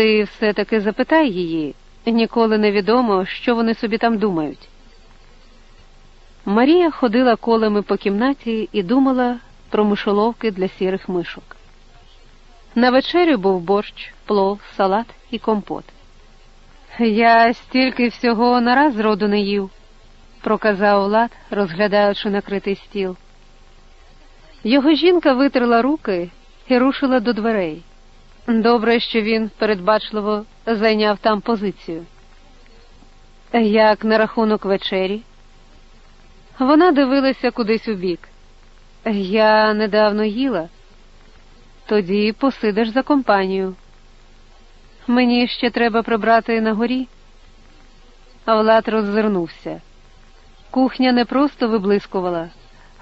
Ти все-таки запитай її, ніколи не відомо, що вони собі там думають. Марія ходила колами по кімнаті і думала про мишоловки для сірих мишок. На вечерю був борщ, плов, салат і компот. Я стільки всього нараз роду не їв, проказав Влад, розглядаючи накритий стіл. Його жінка витерла руки і рушила до дверей. Добре, що він передбачливо зайняв там позицію. Як на рахунок вечері? Вона дивилася кудись у бік. Я недавно їла. Тоді посидиш за компанію. Мені ще треба прибрати на горі. Влад роззирнувся. Кухня не просто виблискувала,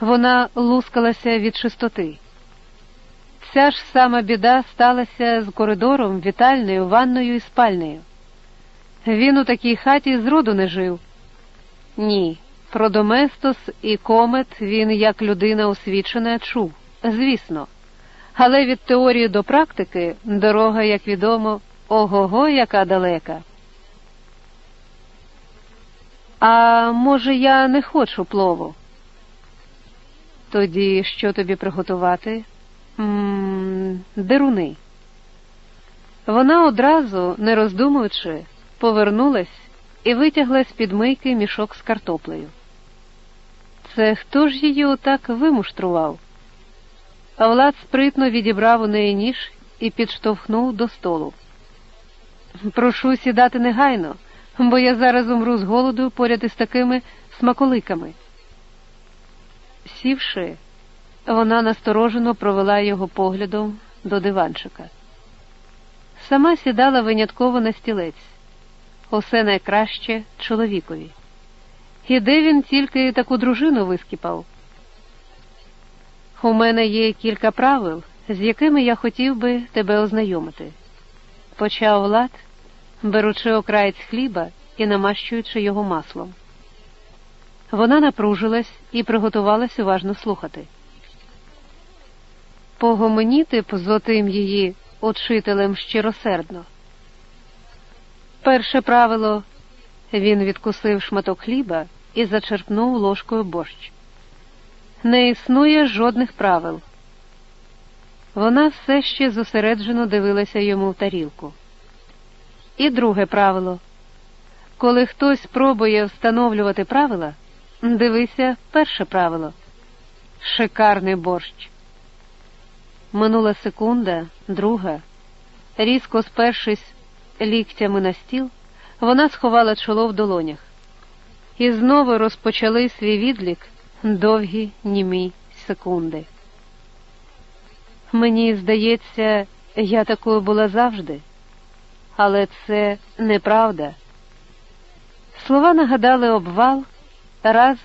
вона лускалася від чистоти. Ця ж сама біда сталася з коридором, вітальною, ванною і спальнею. Він у такій хаті зроду не жив. Ні, про Доместос і комет він, як людина освічена, чув, звісно. Але від теорії до практики дорога, як відомо, ого-го, яка далека. А може, я не хочу плову? Тоді що тобі приготувати? Деруни. Вона одразу, не роздумуючи, повернулась і витягла з під мийки мішок з картоплею. Це хто ж її отак вимуштрував? А Влад спритно відібрав у неї ніж і підштовхнув до столу. Прошу сідати негайно, бо я зараз умру з голоду поряд із такими смаколиками. Сівши, вона насторожено провела його поглядом до диванчика. Сама сідала винятково на стілець, усе найкраще чоловікові. І де він тільки таку дружину вискіпав? У мене є кілька правил, з якими я хотів би тебе ознайомити. Почав Влад, беручи окраєць хліба і намащуючи його маслом. Вона напружилась і приготувалась уважно слухати. Погомоніти б з отим її учителем щиросердно. Перше правило він відкусив шматок хліба і зачерпнув ложкою борщ. Не існує жодних правил. Вона все ще зосереджено дивилася йому в тарілку. І друге правило коли хтось пробує встановлювати правила, дивися перше правило шикарний борщ. Минула секунда, друга, різко спершись ліктями на стіл, вона сховала чоло в долонях. І знову розпочали свій відлік довгі німі секунди. Мені здається, я такою була завжди, але це неправда. Слова нагадали обвал, раз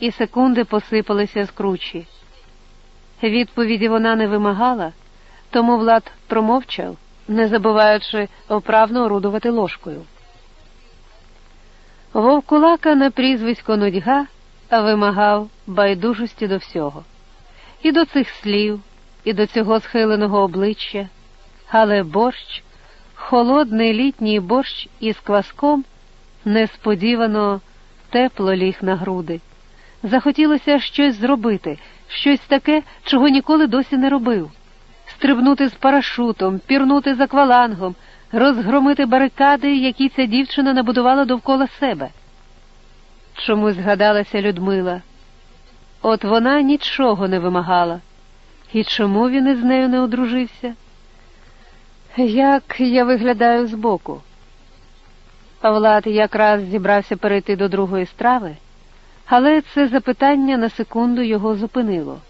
і секунди посипалися з кручі. Відповіді вона не вимагала, тому Влад промовчав, не забуваючи вправно орудувати ложкою. Вовкулака на прізвисько нудьга вимагав байдужості до всього, і до цих слів, і до цього схиленого обличчя, але борщ, холодний літній борщ із кваском, несподівано тепло ліг на груди. Захотілося щось зробити, щось таке, чого ніколи досі не робив стрибнути з парашутом, пірнути з аквалангом, розгромити барикади, які ця дівчина набудувала довкола себе. Чомусь згадалася Людмила. От вона нічого не вимагала. І чому він із нею не одружився? Як я виглядаю збоку? Влад якраз зібрався перейти до другої страви, але це запитання на секунду його зупинило.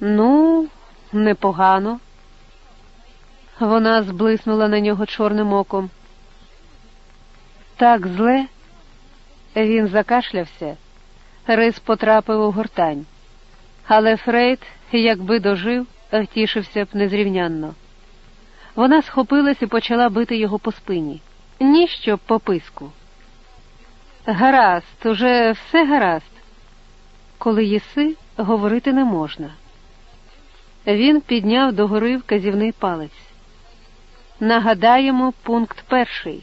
Ну, непогано. Вона зблиснула на нього чорним оком. Так зле. Він закашлявся, рис потрапив у гортань, але Фрейд, якби дожив, втішився б незрівнянно. Вона схопилась і почала бити його по спині. Ніщо по писку. Гаразд, уже все гаразд. Коли їси, говорити не можна. Він підняв догори вказівний палець. нагадаємо пункт перший.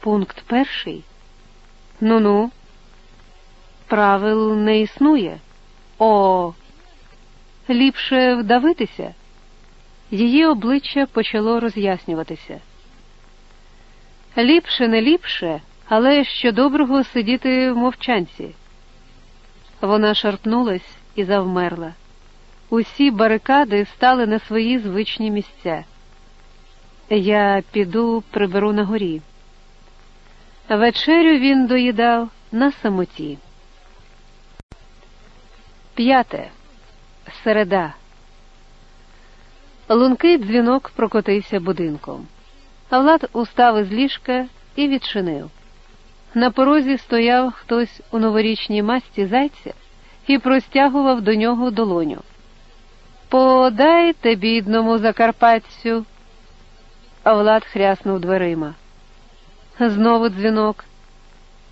Пункт перший? Ну ну. Правил не існує. О, ліпше вдавитися. Її обличчя почало роз'яснюватися. Ліпше, не ліпше, але що доброго сидіти в мовчанці. Вона шарпнулась і завмерла. Усі барикади стали на свої звичні місця. Я піду приберу на горі. Вечерю він доїдав на самоті. П'яте. Середа. Лункий дзвінок прокотився будинком. Влад устав із ліжка і відчинив. На порозі стояв хтось у новорічній масті зайця і простягував до нього долоню. Подайте, бідному закарпатцю. А Влад хряснув дверима. Знову дзвінок.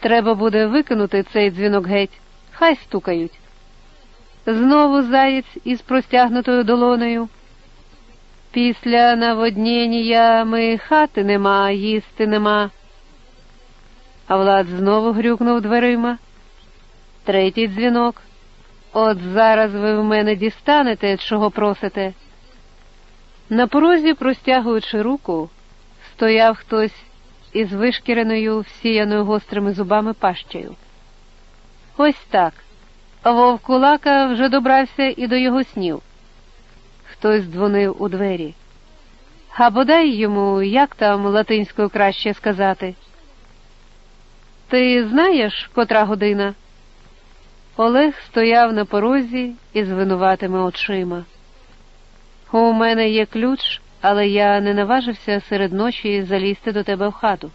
Треба буде викинути цей дзвінок геть, хай стукають. Знову заєць із простягнутою долонею. Після наводнення ми хати нема, їсти нема. А Влад знову грюкнув дверима. Третій дзвінок. От зараз ви в мене дістанете, чого просите. На порозі, простягуючи руку, стояв хтось із вишкіреною, всіяною гострими зубами пащею. Ось так. Вовкулака вже добрався і до його снів. Хтось дзвонив у двері. А бодай йому, як там латинською краще сказати. Ти знаєш, котра година? Олег стояв на порозі із винуватими очима. У мене є ключ, але я не наважився серед ночі залізти до тебе в хату.